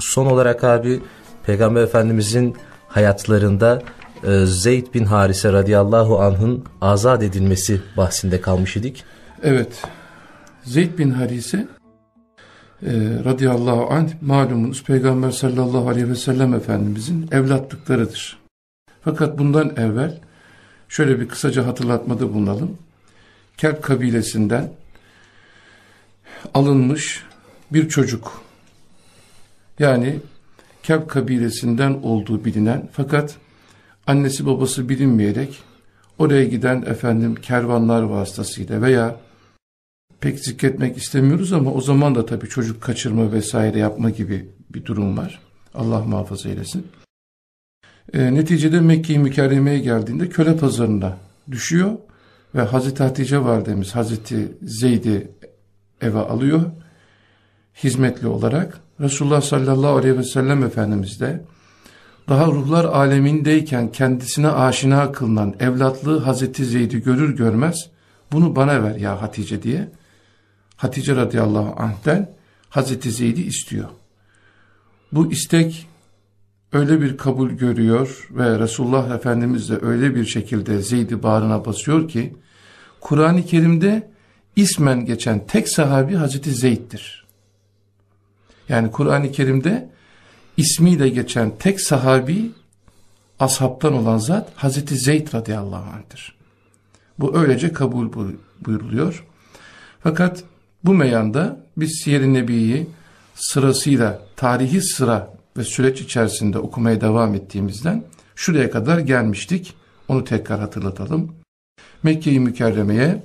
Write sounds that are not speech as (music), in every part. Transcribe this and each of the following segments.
son olarak abi Peygamber Efendimizin hayatlarında e, Zeyd bin Harise radıyallahu anh'ın azat edilmesi bahsinde kalmış idik. Evet. Zeyd bin Harise e, radıyallahu anh malumunuz Peygamber sallallahu aleyhi ve sellem Efendimizin evlatlıklarıdır. Fakat bundan evvel şöyle bir kısaca hatırlatmada bulunalım. Kelp kabilesinden alınmış bir çocuk. Yani Kelp kabilesinden olduğu bilinen fakat annesi babası bilinmeyerek oraya giden efendim kervanlar vasıtasıyla veya pek zikretmek istemiyoruz ama o zaman da tabii çocuk kaçırma vesaire yapma gibi bir durum var. Allah muhafaza eylesin. E, neticede Mekke-i Mükerreme'ye geldiğinde köle pazarında düşüyor ve Hazreti Hatice validemiz Hazreti Zeyd'i eve alıyor hizmetli olarak. Resulullah sallallahu aleyhi ve sellem Efendimiz de daha ruhlar alemindeyken kendisine aşina kılınan evlatlığı Hazreti Zeyd'i görür görmez bunu bana ver ya Hatice diye Hatice radıyallahu anh'ten Hazreti Zeyd'i istiyor. Bu istek öyle bir kabul görüyor ve Resulullah Efendimiz de öyle bir şekilde Zeyd'i bağrına basıyor ki Kur'an-ı Kerim'de ismen geçen tek sahabi Hazreti Zeyd'dir. Yani Kur'an-ı Kerim'de ismiyle geçen tek sahabi ashabtan olan zat Hazreti Zeyd radıyallahu anh'tır. Bu öylece kabul buyuruluyor. Fakat bu meyanda biz Siyer-i Nebi'yi sırasıyla tarihi sıra ve süreç içerisinde okumaya devam ettiğimizden şuraya kadar gelmiştik. Onu tekrar hatırlatalım. Mekke-i Mükerreme'ye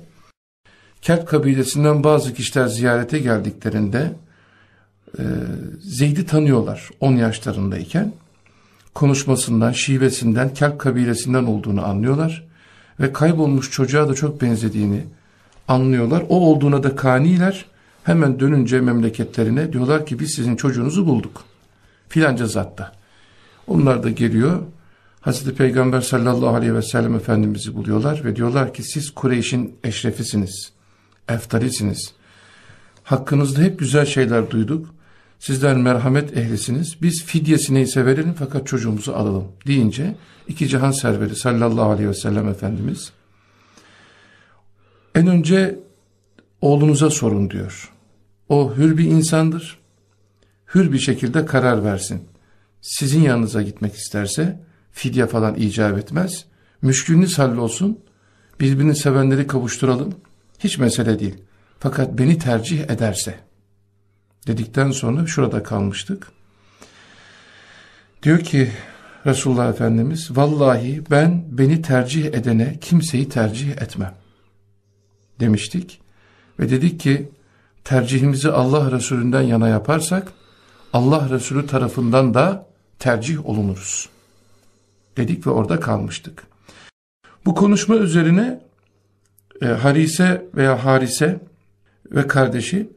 Kert kabilesinden bazı kişiler ziyarete geldiklerinde e, Zeyd'i tanıyorlar 10 yaşlarındayken. Konuşmasından, şivesinden, Kert kabilesinden olduğunu anlıyorlar. Ve kaybolmuş çocuğa da çok benzediğini anlıyorlar. O olduğuna da kaniler. Hemen dönünce memleketlerine diyorlar ki biz sizin çocuğunuzu bulduk. Filanca zatta. Onlar da geliyor. Hazreti Peygamber sallallahu aleyhi ve sellem Efendimiz'i buluyorlar ve diyorlar ki siz Kureyş'in eşrefisiniz. Eftalisiniz. Hakkınızda hep güzel şeyler duyduk. Sizler merhamet ehlisiniz. Biz fidyesini ise verelim fakat çocuğumuzu alalım deyince iki cihan serveri sallallahu aleyhi ve sellem Efendimiz en önce oğlunuza sorun diyor. O hür bir insandır. Hür bir şekilde karar versin. Sizin yanınıza gitmek isterse fidye falan icap etmez. Müşkülünüz hallolsun. Birbirini sevenleri kavuşturalım. Hiç mesele değil. Fakat beni tercih ederse dedikten sonra şurada kalmıştık. Diyor ki Resulullah Efendimiz vallahi ben beni tercih edene kimseyi tercih etmem demiştik. Ve dedik ki tercihimizi Allah Resulünden yana yaparsak Allah Resulü tarafından da tercih olunuruz. Dedik ve orada kalmıştık. Bu konuşma üzerine e, Harise veya Harise ve kardeşi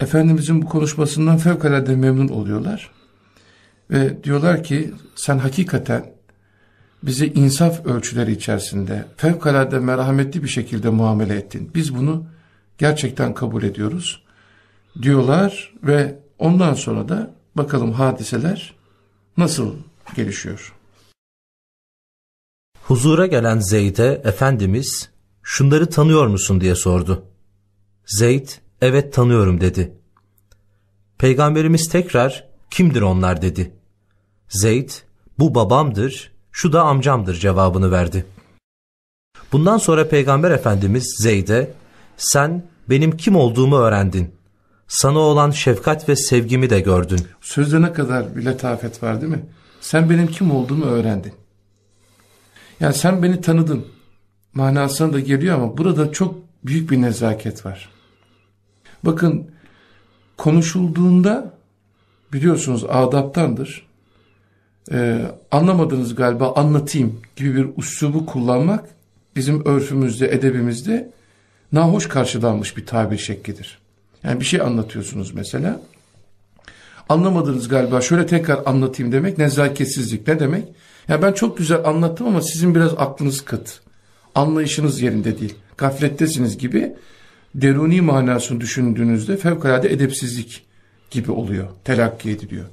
Efendimizin bu konuşmasından fevkalade memnun oluyorlar. Ve diyorlar ki sen hakikaten bizi insaf ölçüleri içerisinde fevkalade merhametli bir şekilde muamele ettin. Biz bunu gerçekten kabul ediyoruz diyorlar ve ondan sonra da bakalım hadiseler nasıl gelişiyor. Huzura gelen Zeyd'e Efendimiz şunları tanıyor musun diye sordu. Zeyd evet tanıyorum dedi. Peygamberimiz tekrar kimdir onlar dedi. Zeyd bu babamdır şu da amcamdır cevabını verdi. Bundan sonra Peygamber Efendimiz Zeyd'e sen benim kim olduğumu öğrendin. Sana olan şefkat ve sevgimi de gördün. Sözde ne kadar bir letafet var değil mi? Sen benim kim olduğumu öğrendin. Yani sen beni tanıdın. Manasına da geliyor ama burada çok büyük bir nezaket var. Bakın konuşulduğunda biliyorsunuz adaptandır e, anlamadınız galiba anlatayım gibi bir üslubu kullanmak bizim örfümüzde, edebimizde nahoş karşılanmış bir tabir şeklidir. Yani bir şey anlatıyorsunuz mesela. Anlamadınız galiba şöyle tekrar anlatayım demek nezaketsizlik ne demek? Ya ben çok güzel anlattım ama sizin biraz aklınız kıt. Anlayışınız yerinde değil. Gaflettesiniz gibi deruni manasını düşündüğünüzde fevkalade edepsizlik gibi oluyor. Telakki ediliyor.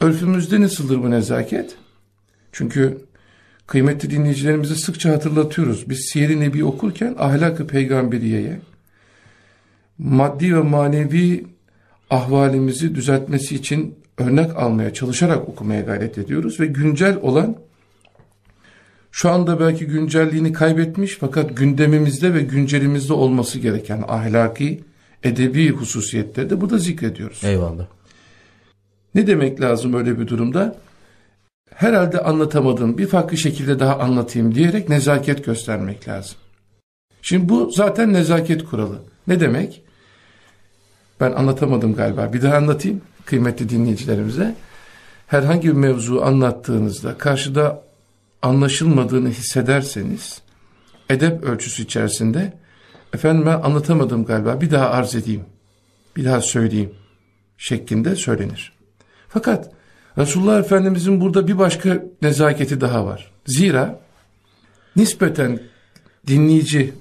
Örfümüzde nasıldır bu nezaket? Çünkü kıymetli dinleyicilerimize sıkça hatırlatıyoruz. Biz Siyer-i Nebi okurken ahlak-ı peygamberiyeye, maddi ve manevi ahvalimizi düzeltmesi için örnek almaya, çalışarak okumaya gayret ediyoruz ve güncel olan şu anda belki güncelliğini kaybetmiş fakat gündemimizde ve güncelimizde olması gereken ahlaki, edebi hususiyetleri de burada zikrediyoruz. Eyvallah. Ne demek lazım öyle bir durumda? Herhalde anlatamadım, bir farklı şekilde daha anlatayım diyerek nezaket göstermek lazım. Şimdi bu zaten nezaket kuralı. Ne demek? Ben anlatamadım galiba. Bir daha anlatayım kıymetli dinleyicilerimize. Herhangi bir mevzu anlattığınızda karşıda anlaşılmadığını hissederseniz edep ölçüsü içerisinde efendim ben anlatamadım galiba bir daha arz edeyim. Bir daha söyleyeyim şeklinde söylenir. Fakat Resulullah Efendimizin burada bir başka nezaketi daha var. Zira nispeten dinleyici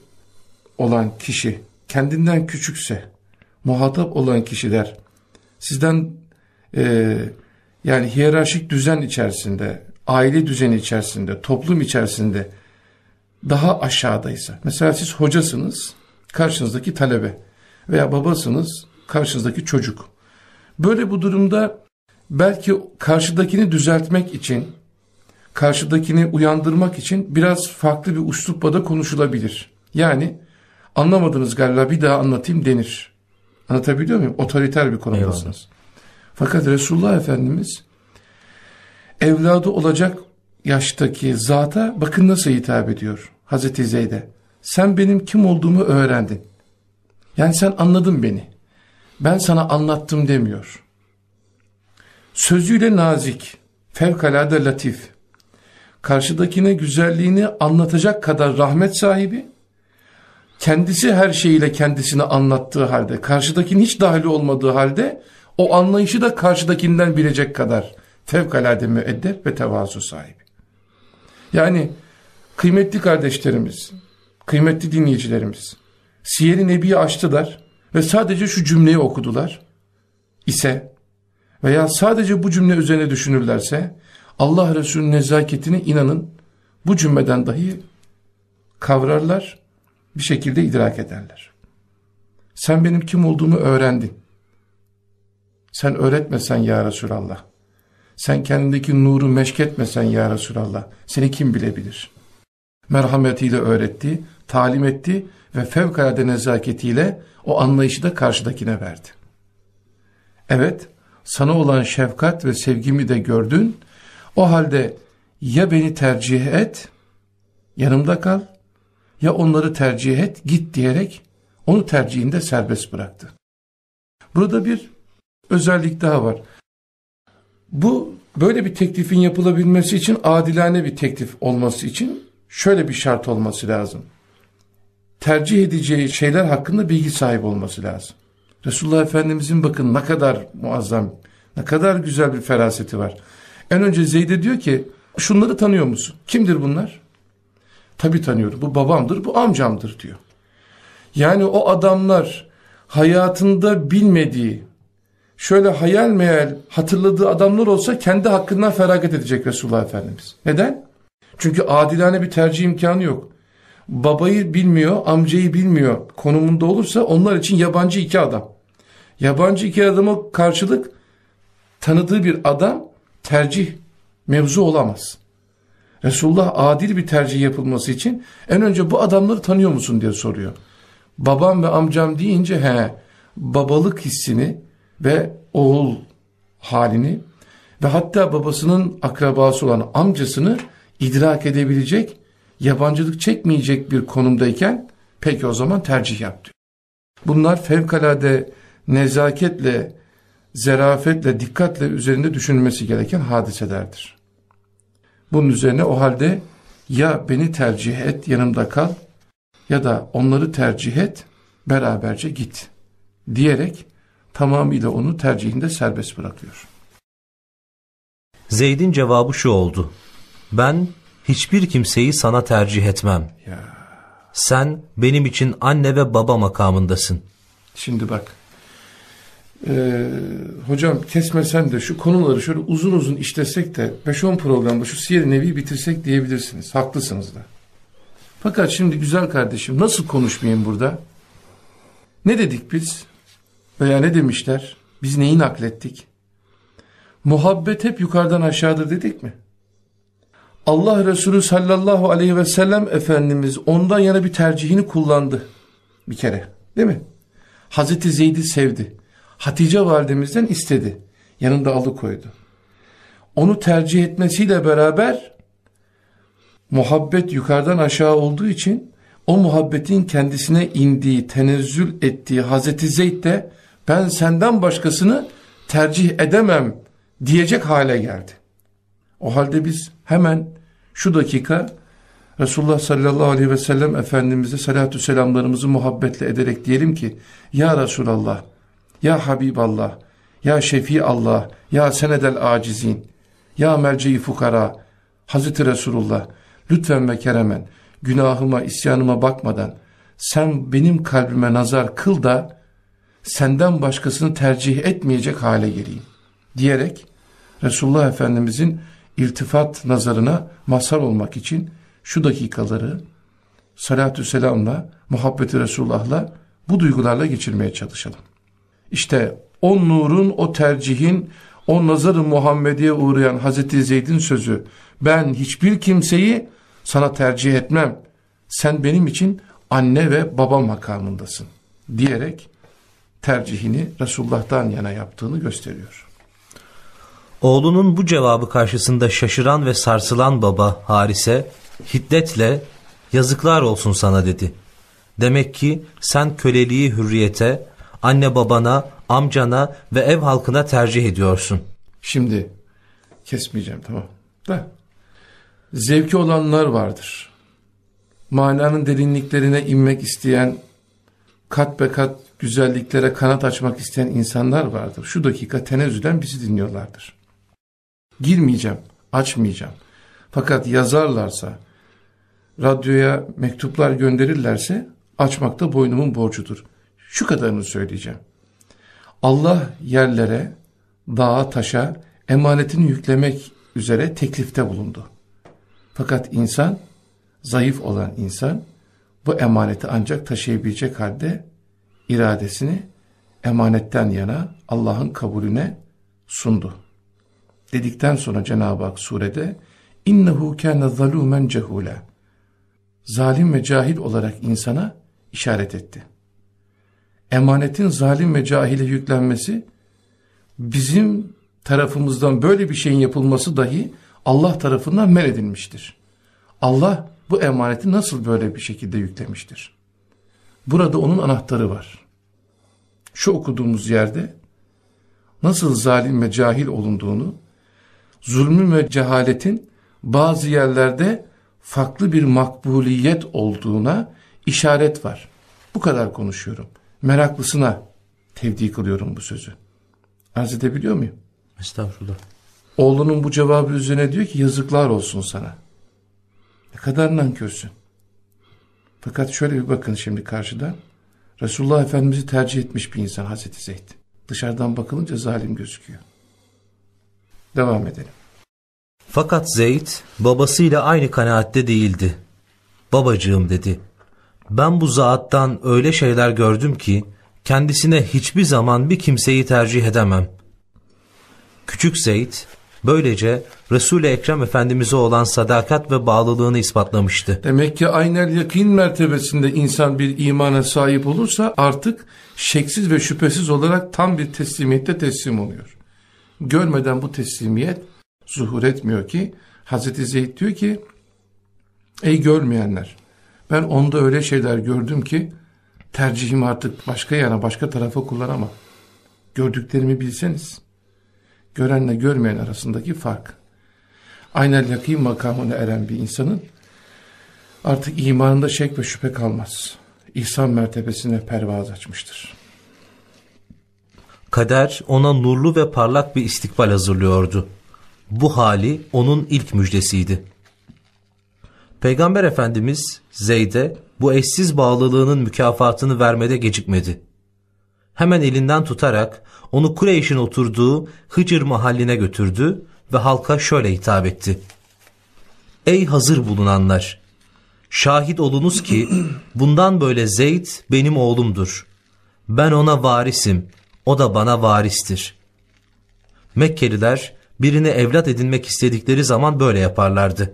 olan kişi kendinden küçükse muhatap olan kişiler sizden e, yani hiyerarşik düzen içerisinde, aile düzeni içerisinde, toplum içerisinde daha aşağıdaysa. Mesela siz hocasınız, karşınızdaki talebe veya babasınız, karşınızdaki çocuk. Böyle bu durumda belki karşıdakini düzeltmek için, karşıdakini uyandırmak için biraz farklı bir üslupla da konuşulabilir. Yani anlamadınız galiba bir daha anlatayım denir. Anlatabiliyor muyum? Otoriter bir konumdasınız. Eyvallah. Fakat Resulullah Efendimiz evladı olacak yaştaki zata bakın nasıl hitap ediyor Hazreti Zeyd'e. Sen benim kim olduğumu öğrendin. Yani sen anladın beni. Ben sana anlattım demiyor. Sözüyle nazik, fevkalade latif, karşıdakine güzelliğini anlatacak kadar rahmet sahibi, kendisi her şeyiyle kendisini anlattığı halde, karşıdakinin hiç dahili olmadığı halde, o anlayışı da karşıdakinden bilecek kadar fevkalade müeddep ve tevazu sahibi. Yani kıymetli kardeşlerimiz, kıymetli dinleyicilerimiz, Siyer-i Nebi'yi açtılar ve sadece şu cümleyi okudular ise veya sadece bu cümle üzerine düşünürlerse Allah Resulü'nün nezaketini inanın bu cümleden dahi kavrarlar bir şekilde idrak ederler. Sen benim kim olduğumu öğrendin. Sen öğretmesen ya Resulallah. Sen kendindeki nuru meşketmesen ya Resulallah. Seni kim bilebilir? Merhametiyle öğretti, talim etti ve fevkalade nezaketiyle o anlayışı da karşıdakine verdi. Evet, sana olan şefkat ve sevgimi de gördün. O halde ya beni tercih et, yanımda kal ya onları tercih et git diyerek onu tercihinde serbest bıraktı. Burada bir özellik daha var. Bu böyle bir teklifin yapılabilmesi için adilane bir teklif olması için şöyle bir şart olması lazım. Tercih edeceği şeyler hakkında bilgi sahibi olması lazım. Resulullah Efendimizin bakın ne kadar muazzam, ne kadar güzel bir feraseti var. En önce Zeyd'e diyor ki şunları tanıyor musun? Kimdir bunlar? Tabi tanıyorum. Bu babamdır, bu amcamdır diyor. Yani o adamlar hayatında bilmediği, şöyle hayal meyal hatırladığı adamlar olsa kendi hakkından feragat edecek Resulullah Efendimiz. Neden? Çünkü adilane bir tercih imkanı yok. Babayı bilmiyor, amcayı bilmiyor konumunda olursa onlar için yabancı iki adam. Yabancı iki adama karşılık tanıdığı bir adam tercih mevzu olamaz. Resulullah adil bir tercih yapılması için en önce bu adamları tanıyor musun diye soruyor. Babam ve amcam deyince he babalık hissini ve oğul halini ve hatta babasının akrabası olan amcasını idrak edebilecek, yabancılık çekmeyecek bir konumdayken peki o zaman tercih yap diyor. Bunlar fevkalade nezaketle, zerafetle, dikkatle üzerinde düşünülmesi gereken hadiselerdir. Bunun üzerine o halde ya beni tercih et yanımda kal ya da onları tercih et beraberce git diyerek tamamıyla onu tercihinde serbest bırakıyor. Zeyd'in cevabı şu oldu. Ben hiçbir kimseyi sana tercih etmem. Ya. Sen benim için anne ve baba makamındasın. Şimdi bak Ee, hocam kesmesen de şu konuları şöyle uzun uzun işlesek de 5-10 programda şu siyer nevi bitirsek diyebilirsiniz. Haklısınız da. Fakat şimdi güzel kardeşim nasıl konuşmayayım burada? Ne dedik biz? Veya ne demişler? Biz neyi naklettik? Muhabbet hep yukarıdan aşağıda dedik mi? Allah Resulü sallallahu aleyhi ve sellem Efendimiz ondan yana bir tercihini kullandı. Bir kere değil mi? Hazreti Zeyd'i sevdi. Hatice validemizden istedi. Yanında alıkoydu. Onu tercih etmesiyle beraber muhabbet yukarıdan aşağı olduğu için o muhabbetin kendisine indiği, tenezzül ettiği Hazreti Zeyd de ben senden başkasını tercih edemem diyecek hale geldi. O halde biz hemen şu dakika Resulullah sallallahu aleyhi ve sellem Efendimiz'e salatü selamlarımızı muhabbetle ederek diyelim ki Ya Resulallah, Ya Habiballah, Ya Şefi Allah, Ya Senedel Acizin, Ya Merce'i Fukara, Hazreti Resulullah, lütfen ve keremen, günahıma, isyanıma bakmadan, sen benim kalbime nazar kıl da, senden başkasını tercih etmeyecek hale geleyim, diyerek, Resulullah Efendimizin iltifat nazarına mazhar olmak için şu dakikaları salatü selamla, muhabbeti Resulullah'la bu duygularla geçirmeye çalışalım. İşte o nurun, o tercihin, o nazarı Muhammediye uğrayan Hazreti Zeyd'in sözü, ben hiçbir kimseyi sana tercih etmem, sen benim için anne ve baba makamındasın diyerek tercihini Resulullah'tan yana yaptığını gösteriyor. Oğlunun bu cevabı karşısında şaşıran ve sarsılan baba Harise hiddetle yazıklar olsun sana dedi. Demek ki sen köleliği hürriyete, anne babana, amcana ve ev halkına tercih ediyorsun. Şimdi kesmeyeceğim tamam. Da zevki olanlar vardır. Mananın derinliklerine inmek isteyen, kat be kat güzelliklere kanat açmak isteyen insanlar vardır. Şu dakika tenezzüden bizi dinliyorlardır. Girmeyeceğim, açmayacağım. Fakat yazarlarsa, radyoya mektuplar gönderirlerse açmakta boynumun borcudur. Şu kadarını söyleyeceğim. Allah yerlere, dağa, taşa emanetini yüklemek üzere teklifte bulundu. Fakat insan, zayıf olan insan bu emaneti ancak taşıyabilecek halde iradesini emanetten yana Allah'ın kabulüne sundu. Dedikten sonra Cenab-ı Hak surede innehu kana zalumen cehula zalim ve cahil olarak insana işaret etti. Emanetin zalim ve cahile yüklenmesi bizim tarafımızdan böyle bir şeyin yapılması dahi Allah tarafından men edilmiştir. Allah bu emaneti nasıl böyle bir şekilde yüklemiştir? Burada onun anahtarı var. Şu okuduğumuz yerde nasıl zalim ve cahil olunduğunu, zulmün ve cehaletin bazı yerlerde farklı bir makbuliyet olduğuna işaret var. Bu kadar konuşuyorum. Meraklısına tevdi kılıyorum bu sözü. Arz edebiliyor muyum? Estağfurullah. Oğlunun bu cevabı üzerine diyor ki yazıklar olsun sana. Ne kadar nankörsün. Fakat şöyle bir bakın şimdi karşıdan. Resulullah Efendimiz'i tercih etmiş bir insan Hazreti Zeyd. Dışarıdan bakılınca zalim gözüküyor. Devam edelim. Fakat Zeyd babasıyla aynı kanaatte değildi. Babacığım dedi. Ben bu zattan öyle şeyler gördüm ki kendisine hiçbir zaman bir kimseyi tercih edemem. Küçük Zeyd böylece Resul-i Ekrem Efendimiz'e olan sadakat ve bağlılığını ispatlamıştı. Demek ki aynel yakin mertebesinde insan bir imana sahip olursa artık şeksiz ve şüphesiz olarak tam bir teslimiyette teslim oluyor. Görmeden bu teslimiyet zuhur etmiyor ki Hazreti Zeyd diyor ki ey görmeyenler ben onda öyle şeyler gördüm ki tercihimi artık başka yana başka tarafa kullanamam. Gördüklerimi bilseniz görenle görmeyen arasındaki fark. Aynel yakin makamına eren bir insanın artık imanında şek ve şüphe kalmaz. İhsan mertebesine pervaz açmıştır. Kader ona nurlu ve parlak bir istikbal hazırlıyordu. Bu hali onun ilk müjdesiydi. Peygamber Efendimiz Zeyd'e bu eşsiz bağlılığının mükafatını vermede gecikmedi. Hemen elinden tutarak onu Kureyş'in oturduğu Hıcır mahalline götürdü ve halka şöyle hitap etti. Ey hazır bulunanlar! Şahit olunuz ki (clears throat) bundan böyle Zeyd benim oğlumdur. Ben ona varisim, o da bana varistir. Mekkeliler birini evlat edinmek istedikleri zaman böyle yaparlardı.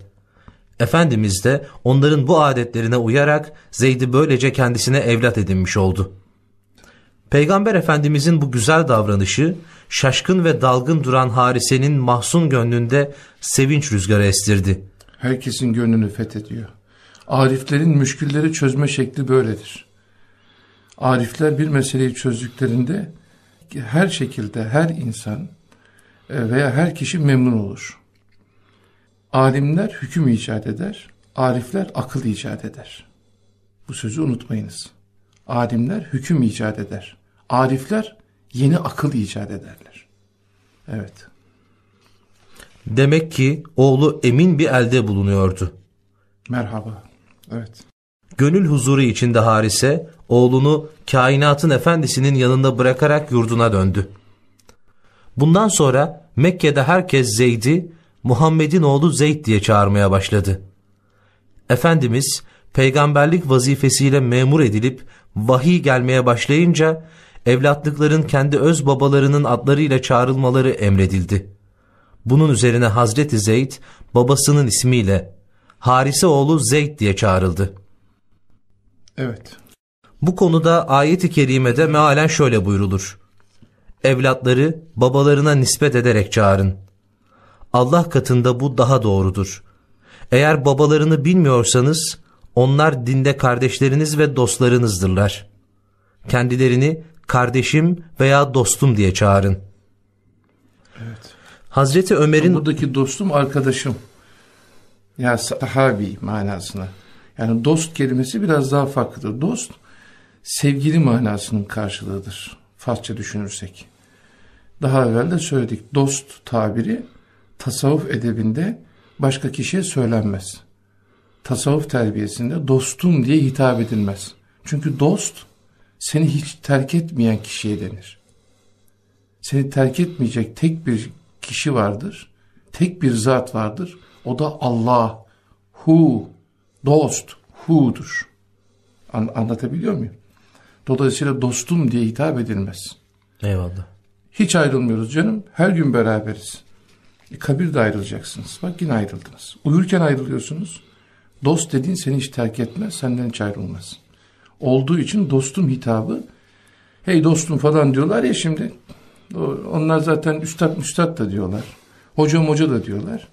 Efendimiz de onların bu adetlerine uyarak Zeyd'i böylece kendisine evlat edinmiş oldu. Peygamber Efendimizin bu güzel davranışı şaşkın ve dalgın duran Harise'nin mahzun gönlünde sevinç rüzgarı estirdi. Herkesin gönlünü fethediyor. Ariflerin müşkülleri çözme şekli böyledir. Arifler bir meseleyi çözdüklerinde her şekilde her insan e, veya her kişi memnun olur. Alimler hüküm icat eder, arifler akıl icat eder. Bu sözü unutmayınız. Alimler hüküm icat eder, arifler yeni akıl icat ederler. Evet. Demek ki oğlu emin bir elde bulunuyordu. Merhaba. Evet. Gönül huzuru içinde Harise oğlunu kainatın efendisinin yanında bırakarak yurduna döndü. Bundan sonra Mekke'de herkes Zeyd'i Muhammed'in oğlu Zeyd diye çağırmaya başladı. Efendimiz peygamberlik vazifesiyle memur edilip vahiy gelmeye başlayınca evlatlıkların kendi öz babalarının adlarıyla çağrılmaları emredildi. Bunun üzerine Hazreti Zeyd babasının ismiyle Harise oğlu Zeyd diye çağrıldı. Evet. Bu konuda ayet-i kerimede mealen şöyle buyrulur. Evlatları babalarına nispet ederek çağırın. Allah katında bu daha doğrudur. Eğer babalarını bilmiyorsanız onlar dinde kardeşleriniz ve dostlarınızdırlar. Kendilerini kardeşim veya dostum diye çağırın. Evet. Hazreti Ömer'in buradaki dostum arkadaşım. Ya sahabi manasına. Yani dost kelimesi biraz daha farklıdır. Dost sevgili manasının karşılığıdır. Farsça düşünürsek. Daha evvel de söyledik. Dost tabiri tasavvuf edebinde başka kişiye söylenmez. Tasavvuf terbiyesinde dostum diye hitap edilmez. Çünkü dost seni hiç terk etmeyen kişiye denir. Seni terk etmeyecek tek bir kişi vardır. Tek bir zat vardır. O da Allah. Hu. Dost. Hu'dur. An anlatabiliyor muyum? Dolayısıyla dostum diye hitap edilmez. Eyvallah. Hiç ayrılmıyoruz canım. Her gün beraberiz. E, kabirde ayrılacaksınız. Bak yine ayrıldınız. Uyurken ayrılıyorsunuz. Dost dediğin seni hiç terk etmez, senden hiç ayrılmaz. Olduğu için dostum hitabı, hey dostum falan diyorlar ya şimdi. Onlar zaten üstad müstad da diyorlar. Hocam hoca da diyorlar.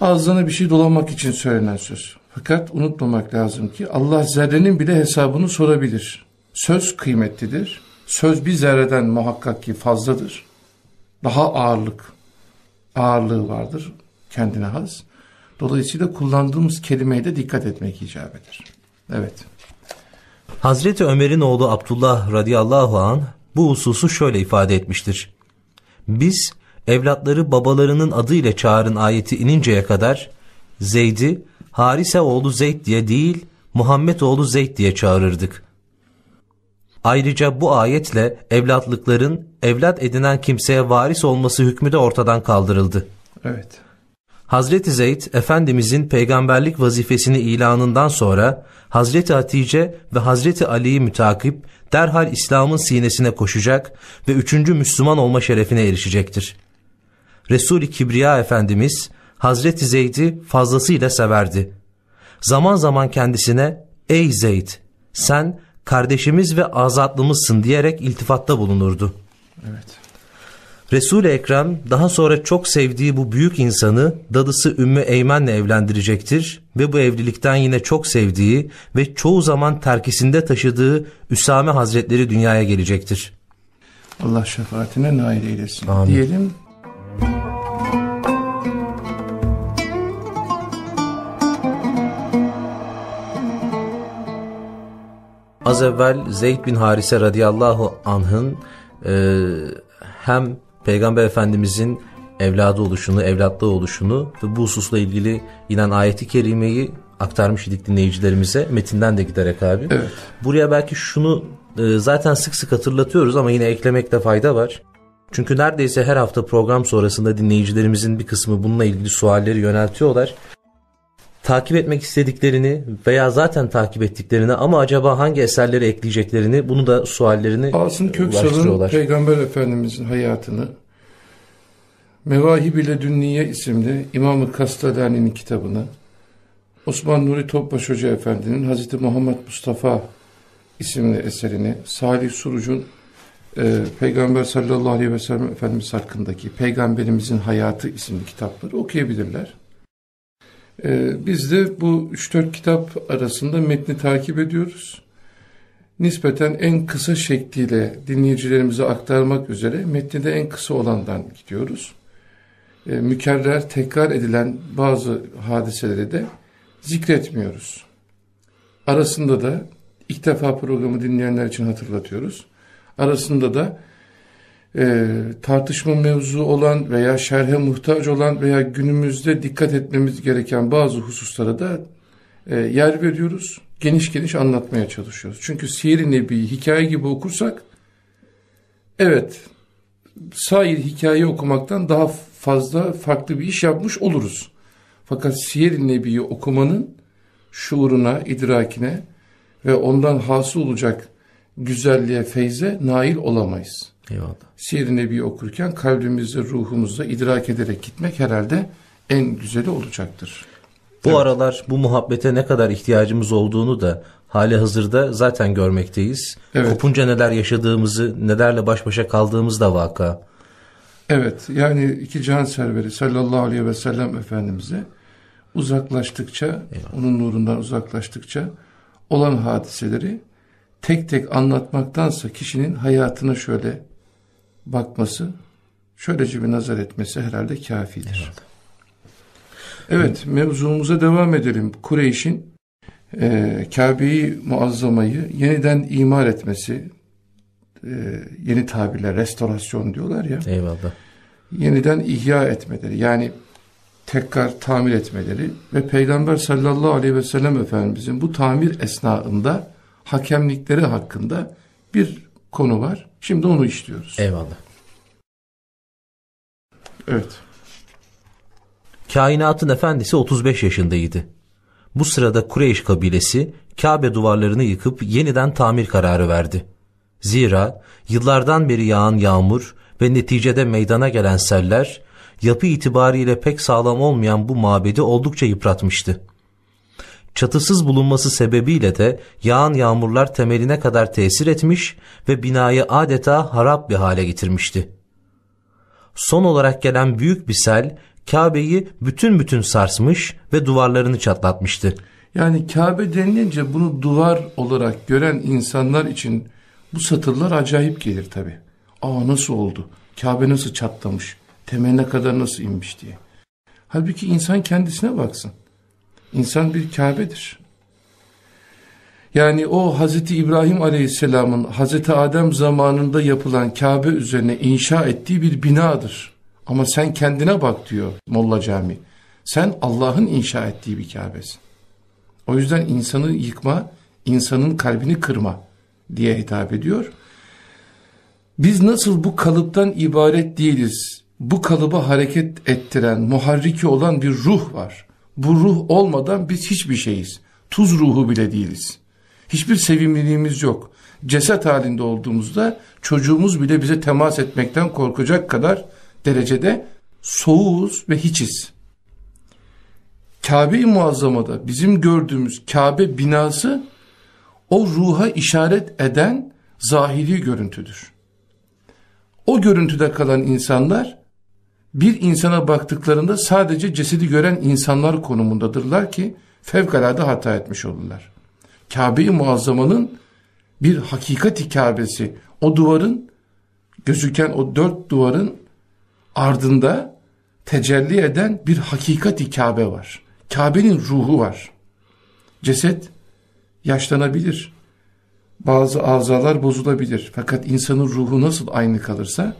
Ağzına bir şey dolamak için söylenen söz. Fakat unutmamak lazım ki Allah zerrenin bile hesabını sorabilir. Söz kıymetlidir. Söz bir zerreden muhakkak ki fazladır. Daha ağırlık, ağırlığı vardır kendine has. Dolayısıyla kullandığımız kelimeye de dikkat etmek icap eder. Evet. Hazreti Ömer'in oğlu Abdullah radıyallahu an bu hususu şöyle ifade etmiştir. Biz evlatları babalarının adıyla çağırın ayeti ininceye kadar Zeyd'i Harise oğlu Zeyd diye değil Muhammed oğlu Zeyd diye çağırırdık. Ayrıca bu ayetle evlatlıkların evlat edinen kimseye varis olması hükmü de ortadan kaldırıldı. Evet. Hazreti Zeyd Efendimizin peygamberlik vazifesini ilanından sonra Hazreti Hatice ve Hazreti Ali'yi mütakip derhal İslam'ın sinesine koşacak ve üçüncü Müslüman olma şerefine erişecektir. Resul-i Kibriya Efendimiz Hazreti Zeyd'i fazlasıyla severdi. Zaman zaman kendisine ''Ey Zeyd sen kardeşimiz ve azatlımızsın'' diyerek iltifatta bulunurdu. Evet. Resul-i Ekrem daha sonra çok sevdiği bu büyük insanı dadısı Ümmü Eymen'le evlendirecektir ve bu evlilikten yine çok sevdiği ve çoğu zaman terkisinde taşıdığı Üsame Hazretleri dünyaya gelecektir. Allah şefaatine nail eylesin. Amin. Diyelim Az evvel Zeyd bin Harise radıyallahu anh'ın e, hem Peygamber Efendimizin evladı oluşunu, evlatlığı oluşunu ve bu hususla ilgili inen ayeti kerimeyi aktarmış idik dinleyicilerimize metinden de giderek abi. Evet. Buraya belki şunu e, zaten sık sık hatırlatıyoruz ama yine eklemekte fayda var. Çünkü neredeyse her hafta program sonrasında dinleyicilerimizin bir kısmı bununla ilgili sualleri yöneltiyorlar. Takip etmek istediklerini veya zaten takip ettiklerini ama acaba hangi eserleri ekleyeceklerini bunu da suallerini Asım Köksal'ın. Peygamber Efendimizin hayatını Mevahib ile Dünniye isimli İmam-ı Kastalani'nin kitabını Osman Nuri Topbaş Hoca Efendi'nin Hazreti Muhammed Mustafa isimli eserini Salih Suruc'un e, Peygamber sallallahu aleyhi ve sellem Efendimiz hakkındaki Peygamberimizin Hayatı isimli kitapları okuyabilirler. E, biz de bu 3-4 kitap arasında metni takip ediyoruz. Nispeten en kısa şekliyle dinleyicilerimize aktarmak üzere metni de en kısa olandan gidiyoruz. E, mükerrer, tekrar edilen bazı hadiseleri de zikretmiyoruz. Arasında da ilk defa programı dinleyenler için hatırlatıyoruz. Arasında da e, tartışma mevzu olan veya şerhe muhtaç olan veya günümüzde dikkat etmemiz gereken bazı hususlara da e, yer veriyoruz. Geniş geniş anlatmaya çalışıyoruz. Çünkü Siyer-i Nebi'yi hikaye gibi okursak evet sair hikaye okumaktan daha fazla farklı bir iş yapmış oluruz. Fakat Siyer-i Nebi'yi okumanın şuuruna, idrakine ve ondan hasıl olacak güzelliğe, feyze nail olamayız. Eyvallah. Siyer-i Nebi'yi okurken kalbimizde, ruhumuzda idrak ederek gitmek herhalde en güzeli olacaktır. Bu Evet. aralar bu muhabbete ne kadar ihtiyacımız olduğunu da hali hazırda zaten görmekteyiz. Evet. Kopunca neler yaşadığımızı, nelerle baş başa kaldığımız da vaka. Evet, yani iki can serveri sallallahu aleyhi ve sellem Efendimiz'e uzaklaştıkça, onun nurundan uzaklaştıkça olan hadiseleri tek tek anlatmaktansa kişinin hayatına şöyle bakması, şöylece bir nazar etmesi herhalde kafidir. Evet, mevzumuza devam edelim. Kureyş'in e, Kabe'yi muazzamayı yeniden imar etmesi, e, yeni tabirle restorasyon diyorlar ya Eyvallah. yeniden ihya etmeleri yani tekrar tamir etmeleri ve Peygamber sallallahu aleyhi ve sellem Efendimizin bu tamir esnasında hakemlikleri hakkında bir konu var. Şimdi onu işliyoruz. Eyvallah. Evet. Kainatın efendisi 35 yaşındaydı. Bu sırada Kureyş kabilesi Kabe duvarlarını yıkıp yeniden tamir kararı verdi. Zira yıllardan beri yağan yağmur ve neticede meydana gelen seller yapı itibariyle pek sağlam olmayan bu mabedi oldukça yıpratmıştı. Çatısız bulunması sebebiyle de yağan yağmurlar temeline kadar tesir etmiş ve binayı adeta harap bir hale getirmişti. Son olarak gelen büyük bir sel Kabe'yi bütün bütün sarsmış ve duvarlarını çatlatmıştı. Yani Kabe denilince bunu duvar olarak gören insanlar için bu satırlar acayip gelir tabi. Aa nasıl oldu? Kabe nasıl çatlamış? Temeline kadar nasıl inmiş diye. Halbuki insan kendisine baksın. İnsan bir Kabe'dir. Yani o Hazreti İbrahim Aleyhisselam'ın Hazreti Adem zamanında yapılan Kabe üzerine inşa ettiği bir binadır. Ama sen kendine bak diyor Molla Cami. Sen Allah'ın inşa ettiği bir Kabe'sin. O yüzden insanı yıkma, insanın kalbini kırma diye hitap ediyor. Biz nasıl bu kalıptan ibaret değiliz? Bu kalıba hareket ettiren, muharriki olan bir ruh var. Bu ruh olmadan biz hiçbir şeyiz. Tuz ruhu bile değiliz. Hiçbir sevimliliğimiz yok. Ceset halinde olduğumuzda çocuğumuz bile bize temas etmekten korkacak kadar derecede soğuğuz ve hiçiz. Kabe-i Muazzama'da bizim gördüğümüz Kabe binası o ruha işaret eden zahiri görüntüdür. O görüntüde kalan insanlar bir insana baktıklarında sadece cesedi gören insanlar konumundadırlar ki fevkalade hata etmiş olurlar. Kabe-i Muazzama'nın bir hakikati Kabe'si o duvarın gözüken o dört duvarın ardında tecelli eden bir hakikati Kabe var. Kabe'nin ruhu var. Ceset yaşlanabilir. Bazı azalar bozulabilir. Fakat insanın ruhu nasıl aynı kalırsa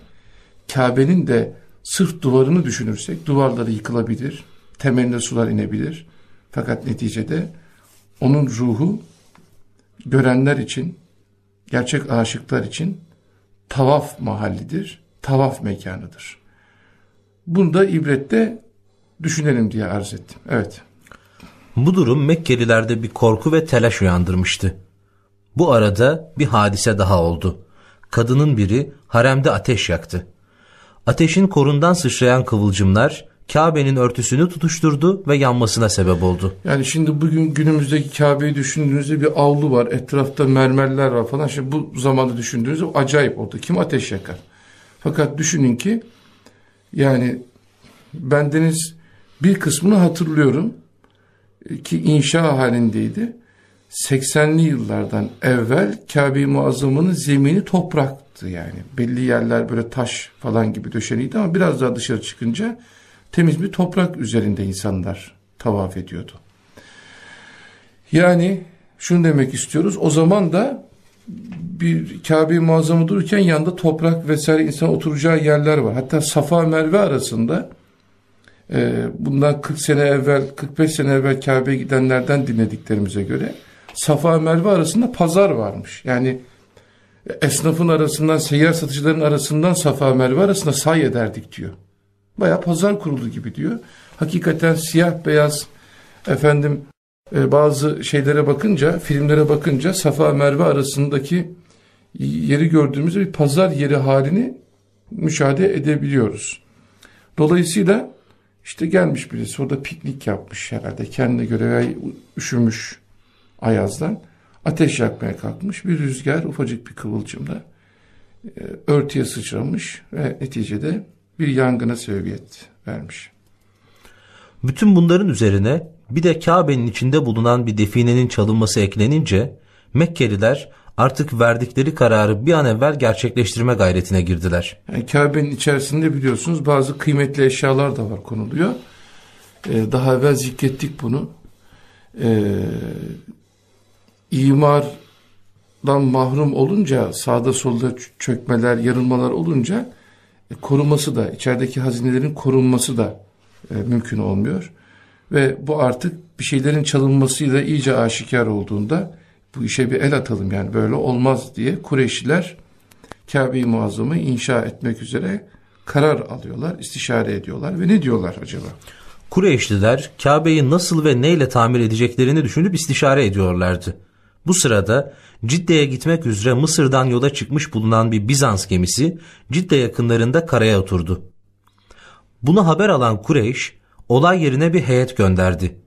Kabe'nin de sırf duvarını düşünürsek duvarları yıkılabilir. Temeline sular inebilir. Fakat neticede onun ruhu görenler için gerçek aşıklar için tavaf mahallidir, tavaf mekanıdır. Bunu da ibrette düşünelim diye arz ettim. Evet. Bu durum Mekkelilerde bir korku ve telaş uyandırmıştı. Bu arada bir hadise daha oldu. Kadının biri haremde ateş yaktı. Ateşin korundan sıçrayan kıvılcımlar Kabe'nin örtüsünü tutuşturdu ve yanmasına sebep oldu. Yani şimdi bugün günümüzdeki Kabe'yi düşündüğünüzde bir avlu var, etrafta mermerler var falan. Şimdi bu zamanda düşündüğünüzde acayip oldu. Kim ateş yakar? Fakat düşünün ki yani bendeniz bir kısmını hatırlıyorum ki inşa halindeydi. 80'li yıllardan evvel Kabe-i Muazzama'nın zemini topraktı yani. Belli yerler böyle taş falan gibi döşeniydi ama biraz daha dışarı çıkınca temiz bir toprak üzerinde insanlar tavaf ediyordu. Yani şunu demek istiyoruz. O zaman da bir Kabe-i Muazzamı dururken yanında toprak vesaire insan oturacağı yerler var. Hatta Safa Merve arasında e, bundan 40 sene evvel 45 sene evvel Kabe'ye gidenlerden dinlediklerimize göre Safa Merve arasında pazar varmış. Yani esnafın arasından seyyar satıcıların arasından Safa Merve arasında say ederdik diyor. Baya pazar kurulu gibi diyor. Hakikaten siyah beyaz efendim e, bazı şeylere bakınca filmlere bakınca Safa Merve arasındaki yeri gördüğümüzde bir pazar yeri halini müşahede edebiliyoruz. Dolayısıyla işte gelmiş birisi orada piknik yapmış herhalde kendine göre üşümüş ayazdan ateş yakmaya kalkmış bir rüzgar ufacık bir kıvılcımla e, örtüye sıçramış ve neticede bir yangına sebebiyet vermiş. Bütün bunların üzerine bir de Kabe'nin içinde bulunan bir definenin çalınması eklenince Mekkeliler artık verdikleri kararı bir an evvel gerçekleştirme gayretine girdiler. Yani Kabe'nin içerisinde biliyorsunuz bazı kıymetli eşyalar da var konuluyor. Ee, daha evvel zikrettik bunu. Ee, imardan mahrum olunca sağda solda çökmeler, yarılmalar olunca e, koruması da içerideki hazinelerin korunması da e, mümkün olmuyor. Ve bu artık bir şeylerin çalınmasıyla iyice aşikar olduğunda bu işe bir el atalım yani böyle olmaz diye Kureyşliler Kabe-i Muazzam'ı inşa etmek üzere karar alıyorlar, istişare ediyorlar ve ne diyorlar acaba? Kureyşliler Kabe'yi nasıl ve neyle tamir edeceklerini düşünüp istişare ediyorlardı. Bu sırada Cidde'ye gitmek üzere Mısır'dan yola çıkmış bulunan bir Bizans gemisi Cidde yakınlarında karaya oturdu. Bunu haber alan Kureyş olay yerine bir heyet gönderdi.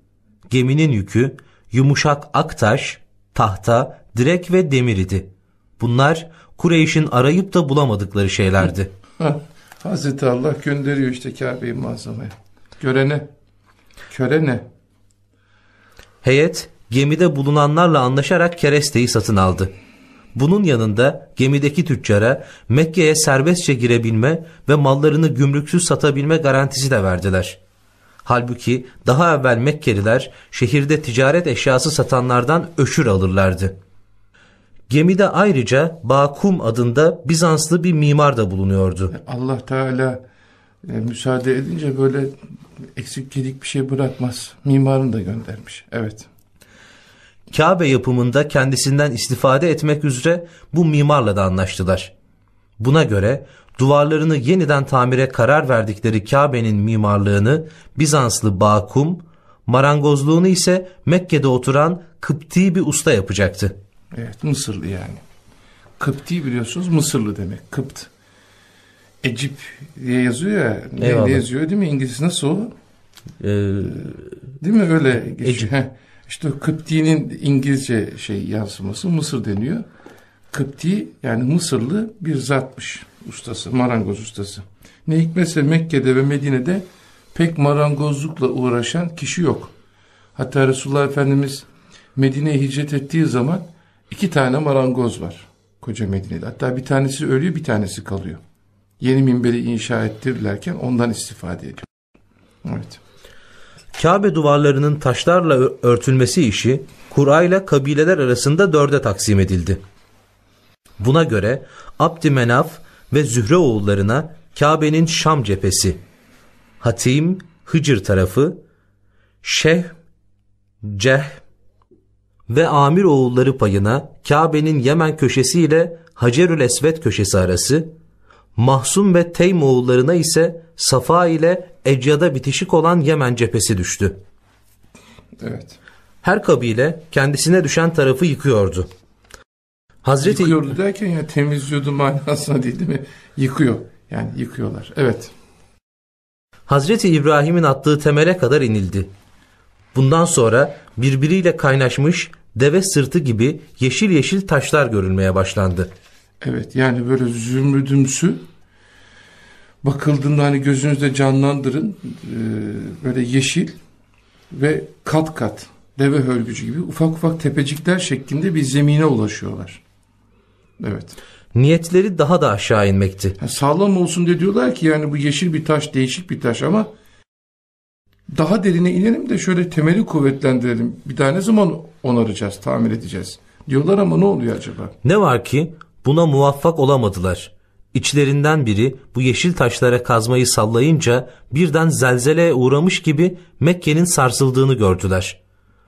Geminin yükü yumuşak aktaş, tahta, direk ve demir idi. Bunlar Kureyş'in arayıp da bulamadıkları şeylerdi. Hazreti Allah gönderiyor işte Kabe'yi muazzamaya. Görene, körene. Heyet gemide bulunanlarla anlaşarak keresteyi satın aldı. Bunun yanında gemideki tüccara Mekke'ye serbestçe girebilme ve mallarını gümrüksüz satabilme garantisi de verdiler. Halbuki daha evvel Mekkeliler şehirde ticaret eşyası satanlardan öşür alırlardı. Gemide ayrıca Bakum adında Bizanslı bir mimar da bulunuyordu. Allah Teala e, müsaade edince böyle eksik gedik bir şey bırakmaz. Mimarını da göndermiş. Evet. Kabe yapımında kendisinden istifade etmek üzere bu mimarla da anlaştılar. Buna göre duvarlarını yeniden tamire karar verdikleri Kabe'nin mimarlığını Bizanslı Bakum, marangozluğunu ise Mekke'de oturan Kıpti bir usta yapacaktı. Evet Mısırlı yani. Kıpti biliyorsunuz Mısırlı demek. Kıpt. Ecip diye yazıyor ya. Ne, ne yazıyor değil mi? İngilizce nasıl o? Ee, değil mi öyle geçiyor. Ecip. İşte Kıpti'nin İngilizce şey yansıması Mısır deniyor. Kıpti yani Mısırlı bir zatmış ustası, marangoz ustası. Ne hikmetse Mekke'de ve Medine'de pek marangozlukla uğraşan kişi yok. Hatta Resulullah Efendimiz Medine'ye hicret ettiği zaman iki tane marangoz var koca Medine'de. Hatta bir tanesi ölüyor bir tanesi kalıyor. Yeni minberi inşa ettirirlerken ondan istifade ediyor. Evet. Kabe duvarlarının taşlarla örtülmesi işi Kur'a ile kabileler arasında dörde taksim edildi. Buna göre Abdümenaf ve Zühre oğullarına Kabe'nin Şam cephesi, Hatim, Hıcır tarafı, Şeh, Ceh ve Amir oğulları payına Kabe'nin Yemen köşesi ile Hacerül Esvet köşesi arası, Mahsum ve Teym oğullarına ise Safa ile Ecya'da bitişik olan Yemen cephesi düştü. Evet. Her kabile kendisine düşen tarafı yıkıyordu. Hazreti Yıkıyordu derken ya temizliyordu manasına değil değil mi? Yıkıyor. Yani yıkıyorlar. Evet. Hazreti İbrahim'in attığı temele kadar inildi. Bundan sonra birbiriyle kaynaşmış deve sırtı gibi yeşil yeşil taşlar görülmeye başlandı. Evet yani böyle zümrüdümsü bakıldığında hani gözünüzde canlandırın e, böyle yeşil ve kat kat deve hörgücü gibi ufak ufak tepecikler şeklinde bir zemine ulaşıyorlar. Evet. Niyetleri daha da aşağı inmekti. Yani sağlam olsun diye diyorlar ki yani bu yeşil bir taş değişik bir taş ama daha derine inelim de şöyle temeli kuvvetlendirelim. Bir daha ne zaman onaracağız, tamir edeceğiz diyorlar ama ne oluyor acaba? Ne var ki buna muvaffak olamadılar. İçlerinden biri bu yeşil taşlara kazmayı sallayınca birden zelzeleye uğramış gibi Mekke'nin sarsıldığını gördüler.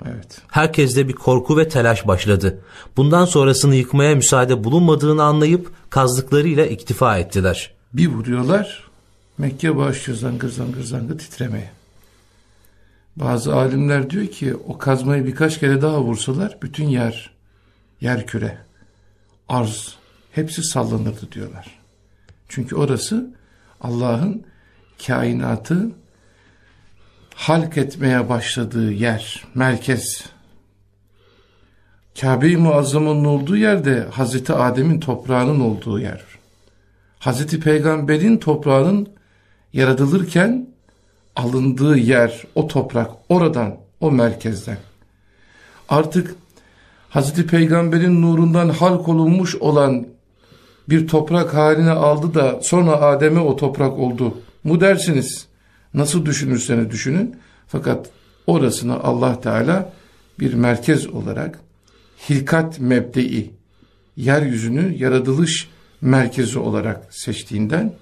Evet. Herkeste bir korku ve telaş başladı. Bundan sonrasını yıkmaya müsaade bulunmadığını anlayıp kazdıklarıyla iktifa ettiler. Bir vuruyorlar, Mekke başlıyor zangır zangır zangır titremeye. Bazı alimler diyor ki o kazmayı birkaç kere daha vursalar bütün yer, yer küre, arz hepsi sallanırdı diyorlar. Çünkü orası Allah'ın kainatı halk etmeye başladığı yer, merkez. Kabe-i Muazzama'nın olduğu yerde Hazreti Adem'in toprağının olduğu yer. Hazreti Peygamber'in toprağının yaratılırken alındığı yer, o toprak oradan, o merkezden. Artık Hazreti Peygamber'in nurundan halk olunmuş olan bir toprak haline aldı da sonra Adem'e o toprak oldu mu dersiniz? Nasıl düşünürseniz düşünün. Fakat orasını Allah Teala bir merkez olarak hilkat mebdei, yeryüzünü yaratılış merkezi olarak seçtiğinden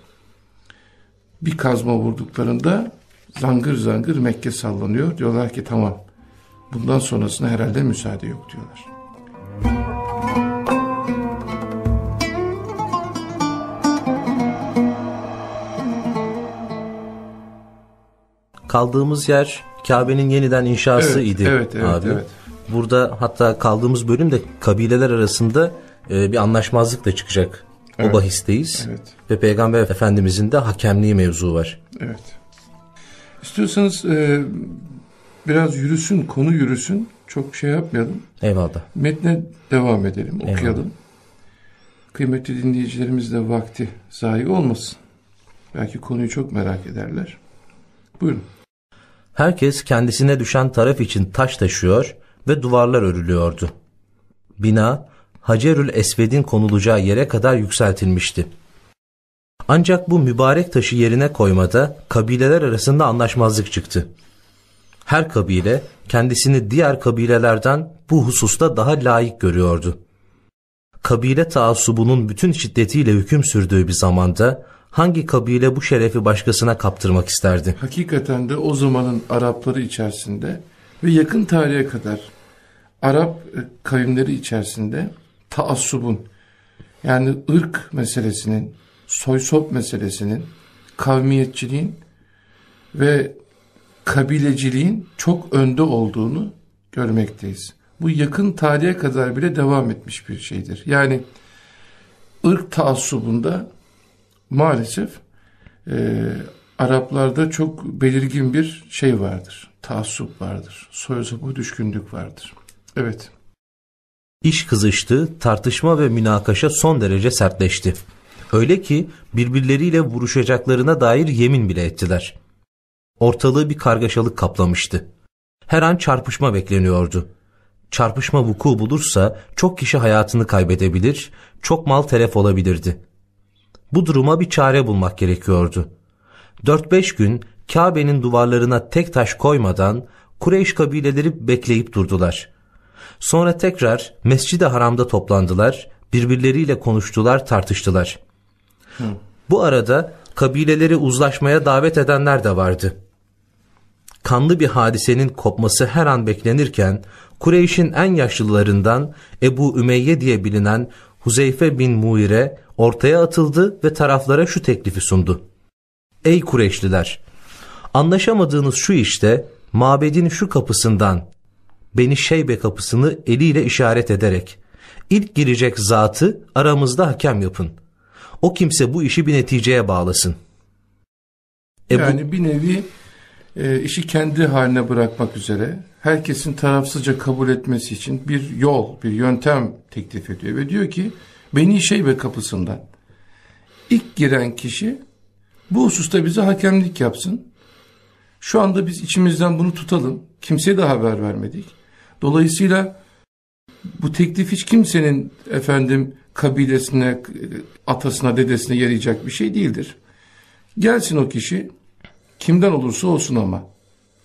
bir kazma vurduklarında zangır zangır Mekke sallanıyor. Diyorlar ki tamam bundan sonrasına herhalde müsaade yok diyorlar. Kaldığımız yer Kabe'nin yeniden inşası Evet, idi evet, evet, abi. evet. Burada hatta kaldığımız bölümde kabileler arasında e, bir anlaşmazlık da çıkacak. Evet. O bahisteyiz. Evet. Ve Peygamber Efendimizin de hakemliği mevzu var. Evet. İstiyorsanız e, biraz yürüsün, konu yürüsün. Çok şey yapmayalım. Eyvallah. Metne devam edelim, Eyvallah. okuyalım. Kıymetli dinleyicilerimiz de vakti zayi olmasın. Belki konuyu çok merak ederler. Buyurun. Herkes kendisine düşen taraf için taş taşıyor ve duvarlar örülüyordu. Bina Hacerül Esved'in konulacağı yere kadar yükseltilmişti. Ancak bu mübarek taşı yerine koymada kabileler arasında anlaşmazlık çıktı. Her kabile kendisini diğer kabilelerden bu hususta daha layık görüyordu. Kabile taassubunun bütün şiddetiyle hüküm sürdüğü bir zamanda hangi kabile bu şerefi başkasına kaptırmak isterdi? Hakikaten de o zamanın Arapları içerisinde ve yakın tarihe kadar Arap e, kavimleri içerisinde taassubun yani ırk meselesinin, soysop meselesinin, kavmiyetçiliğin ve kabileciliğin çok önde olduğunu görmekteyiz. Bu yakın tarihe kadar bile devam etmiş bir şeydir. Yani ırk taassubunda maalesef e, Araplarda çok belirgin bir şey vardır. Taassup vardır. Soy sopu düşkünlük vardır. Evet. İş kızıştı, tartışma ve münakaşa son derece sertleşti. Öyle ki birbirleriyle vuruşacaklarına dair yemin bile ettiler. Ortalığı bir kargaşalık kaplamıştı. Her an çarpışma bekleniyordu. Çarpışma vuku bulursa çok kişi hayatını kaybedebilir, çok mal telef olabilirdi. Bu duruma bir çare bulmak gerekiyordu. 4-5 gün Kabe'nin duvarlarına tek taş koymadan Kureyş kabileleri bekleyip durdular. Sonra tekrar Mescid-i Haram'da toplandılar, birbirleriyle konuştular, tartıştılar. Bu arada kabileleri uzlaşmaya davet edenler de vardı. Kanlı bir hadisenin kopması her an beklenirken Kureyş'in en yaşlılarından Ebu Ümeyye diye bilinen Huzeyfe bin Muire ortaya atıldı ve taraflara şu teklifi sundu. Ey Kureyşliler! Anlaşamadığınız şu işte mabedin şu kapısından Beni Şeybe kapısını eliyle işaret ederek ilk girecek zatı aramızda hakem yapın. O kimse bu işi bir neticeye bağlasın. Ebu, yani bir nevi e, işi kendi haline bırakmak üzere herkesin tarafsızca kabul etmesi için bir yol, bir yöntem teklif ediyor ve diyor ki Beni Şeybe kapısından ilk giren kişi bu hususta bize hakemlik yapsın. Şu anda biz içimizden bunu tutalım. Kimseye de haber vermedik. Dolayısıyla bu teklif hiç kimsenin efendim kabilesine, atasına, dedesine yarayacak bir şey değildir. Gelsin o kişi kimden olursa olsun ama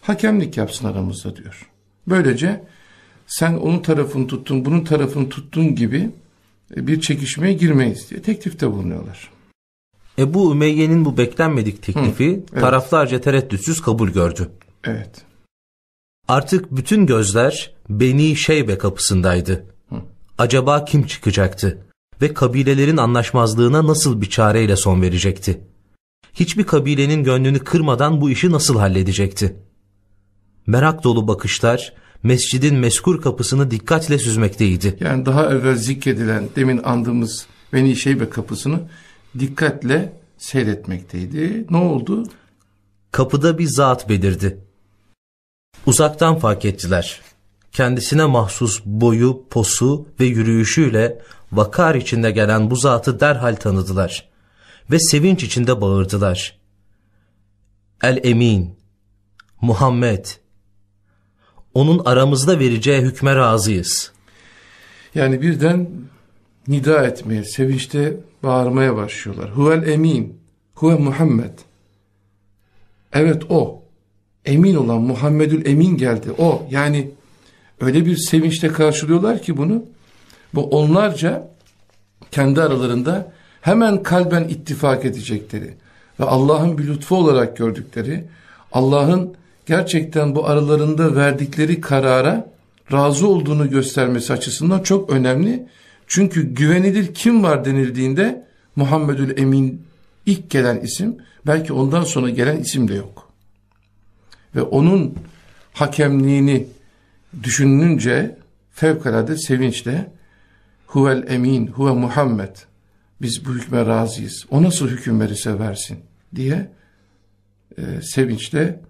hakemlik yapsın aramızda diyor. Böylece sen onun tarafını tuttun, bunun tarafını tuttun gibi bir çekişmeye girmeyiz diye teklifte bulunuyorlar. Ebu Ümeyye'nin bu beklenmedik teklifi Hı, evet. taraflarca tereddütsüz kabul gördü. Evet. Artık bütün gözler Beni Şeybe kapısındaydı. Hı. Acaba kim çıkacaktı? Ve kabilelerin anlaşmazlığına nasıl bir çareyle son verecekti? Hiçbir kabilenin gönlünü kırmadan bu işi nasıl halledecekti? Merak dolu bakışlar mescidin meskur kapısını dikkatle süzmekteydi. Yani daha evvel zikredilen demin andığımız Beni Şeybe kapısını dikkatle seyretmekteydi. Ne oldu? Kapıda bir zat belirdi. Uzaktan fark ettiler. Kendisine mahsus boyu, posu ve yürüyüşüyle vakar içinde gelen bu zatı derhal tanıdılar. Ve sevinç içinde bağırdılar. El-Emin, Muhammed, onun aramızda vereceği hükme razıyız. Yani birden nida etmeye, sevinçte bağırmaya başlıyorlar. Huvel emin, huve Muhammed. Evet o, emin olan Muhammedül Emin geldi. O yani öyle bir sevinçle karşılıyorlar ki bunu. Bu onlarca kendi aralarında hemen kalben ittifak edecekleri ve Allah'ın bir lütfu olarak gördükleri, Allah'ın gerçekten bu aralarında verdikleri karara razı olduğunu göstermesi açısından çok önemli. Çünkü güvenilir kim var denildiğinde Muhammedül Emin ilk gelen isim belki ondan sonra gelen isim de yok. Ve onun hakemliğini düşününce fevkalade sevinçle huvel emin, huve Muhammed biz bu hükme razıyız. O nasıl hüküm verirse versin diye e, sevinçle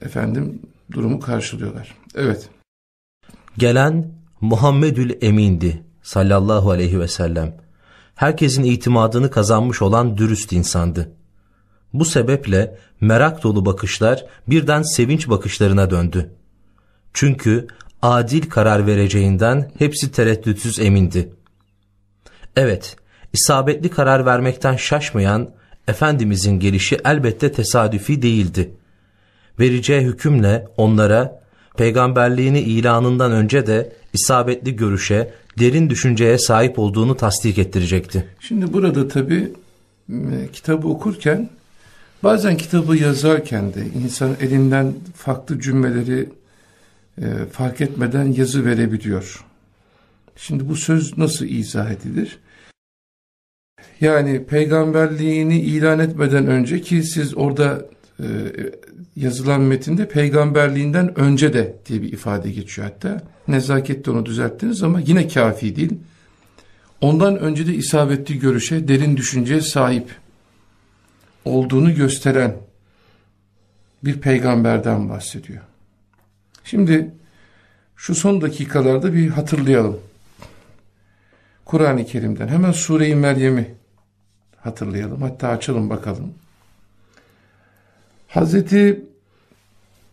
efendim durumu karşılıyorlar. Evet. Gelen Muhammedül Emin'di sallallahu aleyhi ve sellem. Herkesin itimadını kazanmış olan dürüst insandı. Bu sebeple merak dolu bakışlar birden sevinç bakışlarına döndü. Çünkü adil karar vereceğinden hepsi tereddütsüz emindi. Evet, isabetli karar vermekten şaşmayan Efendimizin gelişi elbette tesadüfi değildi vereceği hükümle onlara peygamberliğini ilanından önce de isabetli görüşe, derin düşünceye sahip olduğunu tasdik ettirecekti. Şimdi burada tabi kitabı okurken bazen kitabı yazarken de insan elinden farklı cümleleri e, fark etmeden yazı verebiliyor. Şimdi bu söz nasıl izah edilir? Yani peygamberliğini ilan etmeden önce ki siz orada e, yazılan metinde peygamberliğinden önce de diye bir ifade geçiyor hatta. Nezakette onu düzelttiniz ama yine kafi değil. Ondan önce de isabetli görüşe, derin düşünceye sahip olduğunu gösteren bir peygamberden bahsediyor. Şimdi şu son dakikalarda bir hatırlayalım. Kur'an-ı Kerim'den hemen Sure-i Meryem'i hatırlayalım. Hatta açalım bakalım. Hazreti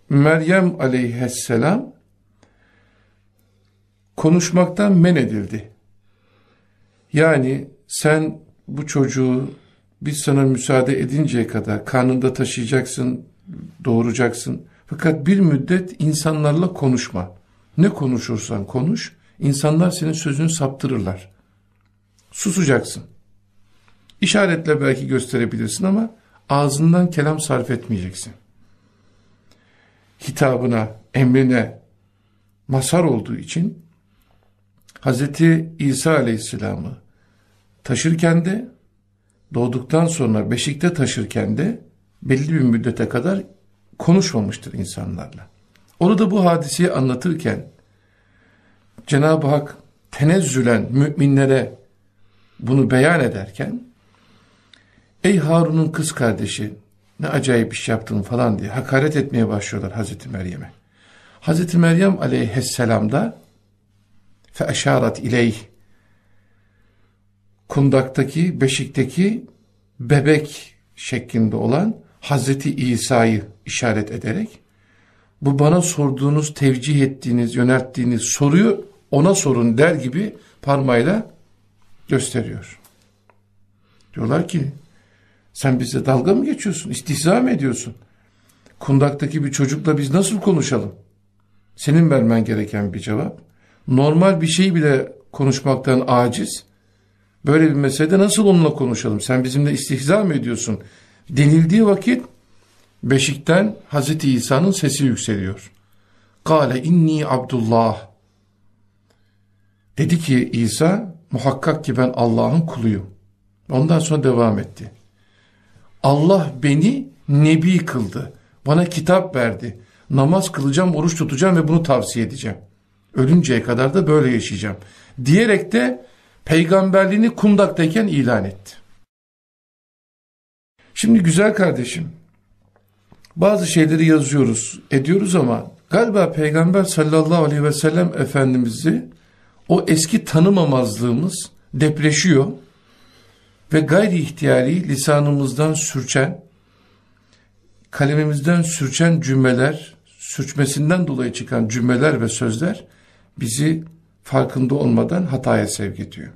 Meryem aleyhisselam konuşmaktan men edildi. Yani sen bu çocuğu biz sana müsaade edinceye kadar karnında taşıyacaksın, doğuracaksın. Fakat bir müddet insanlarla konuşma. Ne konuşursan konuş, insanlar senin sözünü saptırırlar. Susacaksın. İşaretle belki gösterebilirsin ama ağzından kelam sarf etmeyeceksin. Hitabına, emrine mazhar olduğu için Hazreti İsa Aleyhisselam'ı taşırken de doğduktan sonra beşikte taşırken de belli bir müddete kadar konuşmamıştır insanlarla. Orada bu hadiseyi anlatırken Cenab-ı Hak tenezzülen müminlere bunu beyan ederken ey Harun'un kız kardeşi ne acayip iş yaptın falan diye hakaret etmeye başlıyorlar Hazreti Meryem'e. Hazreti Meryem aleyhisselam da fe eşarat ileyh kundaktaki beşikteki bebek şeklinde olan Hazreti İsa'yı işaret ederek bu bana sorduğunuz, tevcih ettiğiniz, yönelttiğiniz soruyu ona sorun der gibi parmağıyla gösteriyor. Diyorlar ki sen bize dalga mı geçiyorsun? İstihza mı ediyorsun? Kundaktaki bir çocukla biz nasıl konuşalım? Senin vermen gereken bir cevap. Normal bir şey bile konuşmaktan aciz. Böyle bir meselede nasıl onunla konuşalım? Sen bizimle istihza mı ediyorsun? Denildiği vakit beşikten Hazreti İsa'nın sesi yükseliyor. Kale inni Abdullah. Dedi ki İsa muhakkak ki ben Allah'ın kuluyum. Ondan sonra devam etti. Allah beni nebi kıldı. Bana kitap verdi. Namaz kılacağım, oruç tutacağım ve bunu tavsiye edeceğim. Ölünceye kadar da böyle yaşayacağım. Diyerek de peygamberliğini kundaktayken ilan etti. Şimdi güzel kardeşim, bazı şeyleri yazıyoruz, ediyoruz ama galiba Peygamber sallallahu aleyhi ve sellem Efendimiz'i o eski tanımamazlığımız depreşiyor ve gayri ihtiyari lisanımızdan sürçen, kalemimizden sürçen cümleler, sürçmesinden dolayı çıkan cümleler ve sözler bizi farkında olmadan hataya sevk ediyor.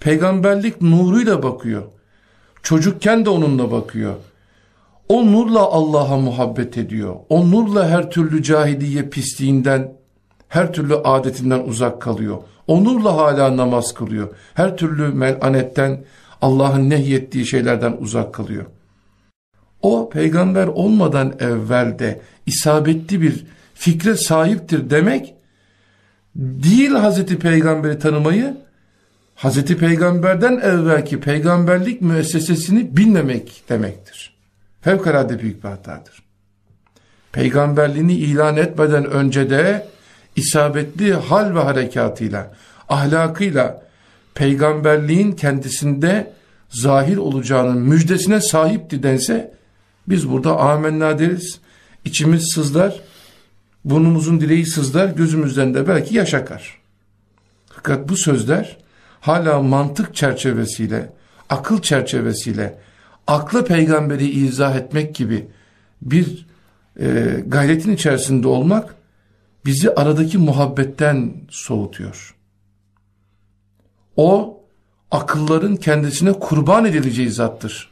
Peygamberlik nuruyla bakıyor. Çocukken de onunla bakıyor. O nurla Allah'a muhabbet ediyor. O nurla her türlü cahiliye pisliğinden, her türlü adetinden uzak kalıyor. O nurla hala namaz kılıyor. Her türlü melanetten, Allah'ın nehyettiği şeylerden uzak kalıyor. O peygamber olmadan evvelde isabetli bir fikre sahiptir demek değil Hazreti Peygamber'i tanımayı Hazreti Peygamber'den evvelki peygamberlik müessesesini bilmemek demektir. Fevkalade büyük bir hatadır. Peygamberliğini ilan etmeden önce de isabetli hal ve harekatıyla, ahlakıyla peygamberliğin kendisinde zahir olacağının müjdesine sahipti dense biz burada amenna deriz. İçimiz sızlar, burnumuzun direği sızlar, gözümüzden de belki yaş akar. Fakat bu sözler hala mantık çerçevesiyle, akıl çerçevesiyle, akla peygamberi izah etmek gibi bir e, gayretin içerisinde olmak bizi aradaki muhabbetten soğutuyor. O akılların kendisine kurban edileceği zattır.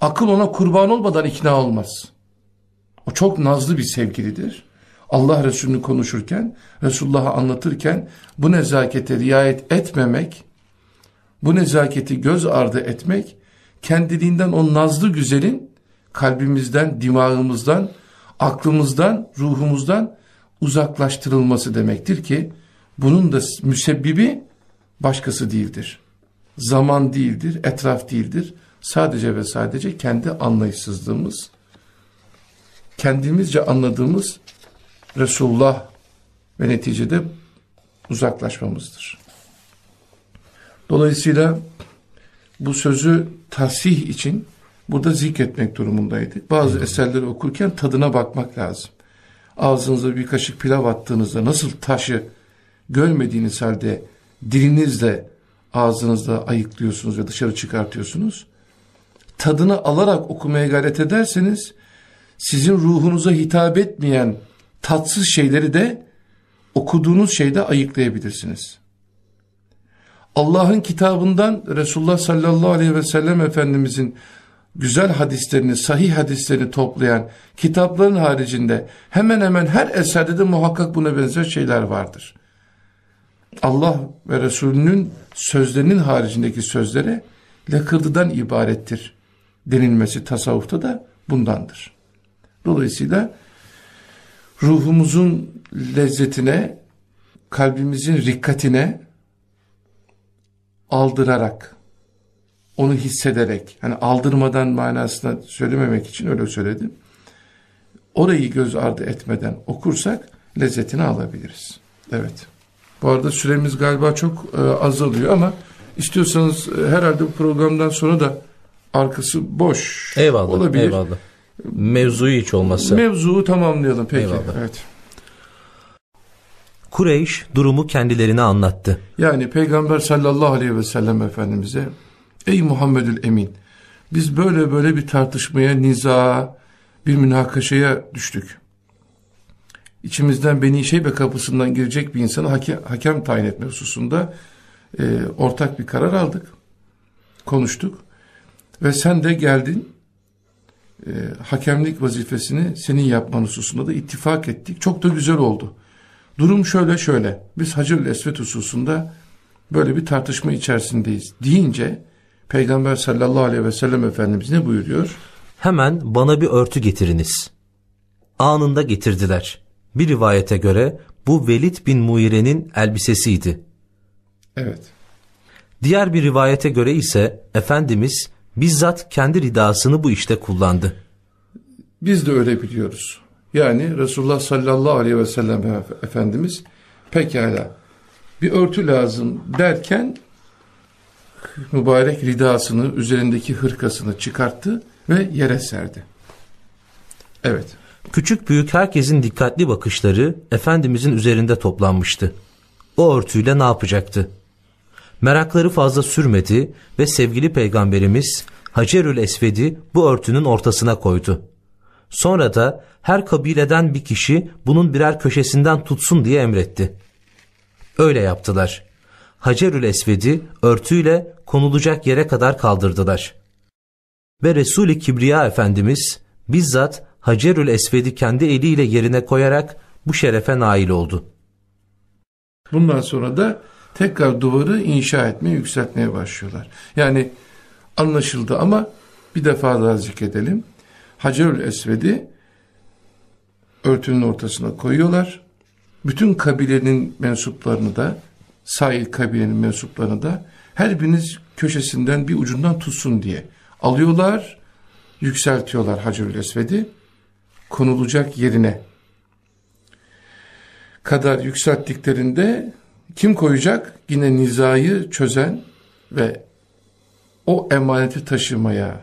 Akıl ona kurban olmadan ikna olmaz. O çok nazlı bir sevgilidir. Allah Resulü'nü konuşurken, Resulullah'ı anlatırken bu nezakete riayet etmemek, bu nezaketi göz ardı etmek, kendiliğinden o nazlı güzelin kalbimizden, dimağımızdan, aklımızdan, ruhumuzdan uzaklaştırılması demektir ki, bunun da müsebbibi başkası değildir. Zaman değildir, etraf değildir. Sadece ve sadece kendi anlayışsızlığımız, kendimizce anladığımız Resulullah ve neticede uzaklaşmamızdır. Dolayısıyla bu sözü tasih için burada zikretmek durumundaydık. Bazı eserleri okurken tadına bakmak lazım. Ağzınıza bir kaşık pilav attığınızda nasıl taşı görmediğiniz halde dilinizle ağzınızda ayıklıyorsunuz ve dışarı çıkartıyorsunuz. Tadını alarak okumaya gayret ederseniz sizin ruhunuza hitap etmeyen tatsız şeyleri de okuduğunuz şeyde ayıklayabilirsiniz. Allah'ın kitabından Resulullah sallallahu aleyhi ve sellem Efendimizin güzel hadislerini, sahih hadislerini toplayan kitapların haricinde hemen hemen her eserde de muhakkak buna benzer şeyler vardır. Allah ve Resulünün sözlerinin haricindeki sözlere lakırdıdan ibarettir denilmesi tasavvufta da bundandır. Dolayısıyla ruhumuzun lezzetine, kalbimizin rikkatine aldırarak, onu hissederek, hani aldırmadan manasına söylememek için öyle söyledim. Orayı göz ardı etmeden okursak lezzetini alabiliriz. Evet. Bu arada süremiz galiba çok e, azalıyor ama istiyorsanız e, herhalde bu programdan sonra da arkası boş Eyvallah, olabilir. eyvallah. Mevzuyu hiç olmazsa. Mevzuyu tamamlayalım peki. Eyvallah. Evet. Kureyş durumu kendilerine anlattı. Yani Peygamber sallallahu aleyhi ve sellem Efendimiz'e Ey Muhammedül Emin biz böyle böyle bir tartışmaya, niza, bir münakaşaya düştük. İçimizden Beni Şeybe kapısından girecek bir insanı hakem, hakem tayin etme hususunda e, ortak bir karar aldık. Konuştuk. Ve sen de geldin. E, hakemlik vazifesini senin yapman hususunda da ittifak ettik. Çok da güzel oldu. Durum şöyle şöyle. Biz Hacer-ül Esved hususunda böyle bir tartışma içerisindeyiz. Deyince Peygamber sallallahu aleyhi ve sellem Efendimiz ne buyuruyor? Hemen bana bir örtü getiriniz. Anında getirdiler. Bir rivayete göre bu Velid bin Muire'nin elbisesiydi. Evet. Diğer bir rivayete göre ise Efendimiz bizzat kendi ridasını bu işte kullandı. Biz de öyle biliyoruz. Yani Resulullah sallallahu aleyhi ve sellem Efe- Efendimiz pekala bir örtü lazım derken mübarek ridasını üzerindeki hırkasını çıkarttı ve yere serdi. Evet. Küçük büyük herkesin dikkatli bakışları Efendimizin üzerinde toplanmıştı. O örtüyle ne yapacaktı? Merakları fazla sürmedi ve sevgili peygamberimiz Hacerül Esved'i bu örtünün ortasına koydu. Sonra da her kabileden bir kişi bunun birer köşesinden tutsun diye emretti. Öyle yaptılar. Hacerül Esved'i örtüyle konulacak yere kadar kaldırdılar. Ve Resul-i Kibriya Efendimiz bizzat Hacerül Esved'i kendi eliyle yerine koyarak bu şerefe nail oldu. Bundan sonra da tekrar duvarı inşa etmeye, yükseltmeye başlıyorlar. Yani anlaşıldı ama bir defa daha zikredelim. Hacerül Esved'i örtünün ortasına koyuyorlar. Bütün kabilenin mensuplarını da, sahil kabilenin mensuplarını da her biriniz köşesinden bir ucundan tutsun diye alıyorlar, yükseltiyorlar Hacerül Esved'i konulacak yerine kadar yükselttiklerinde kim koyacak? Yine nizayı çözen ve o emaneti taşımaya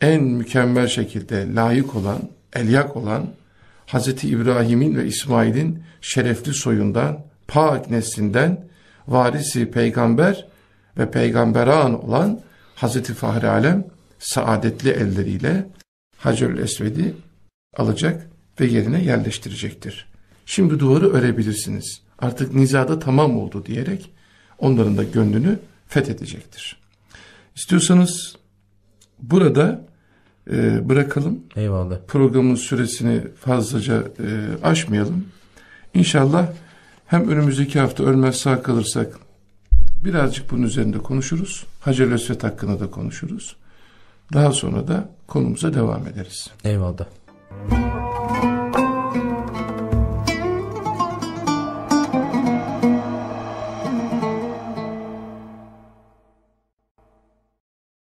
en mükemmel şekilde layık olan, elyak olan Hazreti İbrahim'in ve İsmail'in şerefli soyundan, pak neslinden varisi peygamber ve peygamberan olan Hazreti Fahri Alem saadetli elleriyle Hacerül Esved'i alacak ve yerine yerleştirecektir. Şimdi duvarı örebilirsiniz. Artık nizada tamam oldu diyerek onların da gönlünü fethedecektir. İstiyorsanız burada e, bırakalım. Eyvallah. Programın süresini fazlaca e, aşmayalım. İnşallah hem önümüzdeki hafta ölmez sağ kalırsak birazcık bunun üzerinde konuşuruz. Hacer Esvet hakkında da konuşuruz. Daha sonra da konumuza devam ederiz. Eyvallah.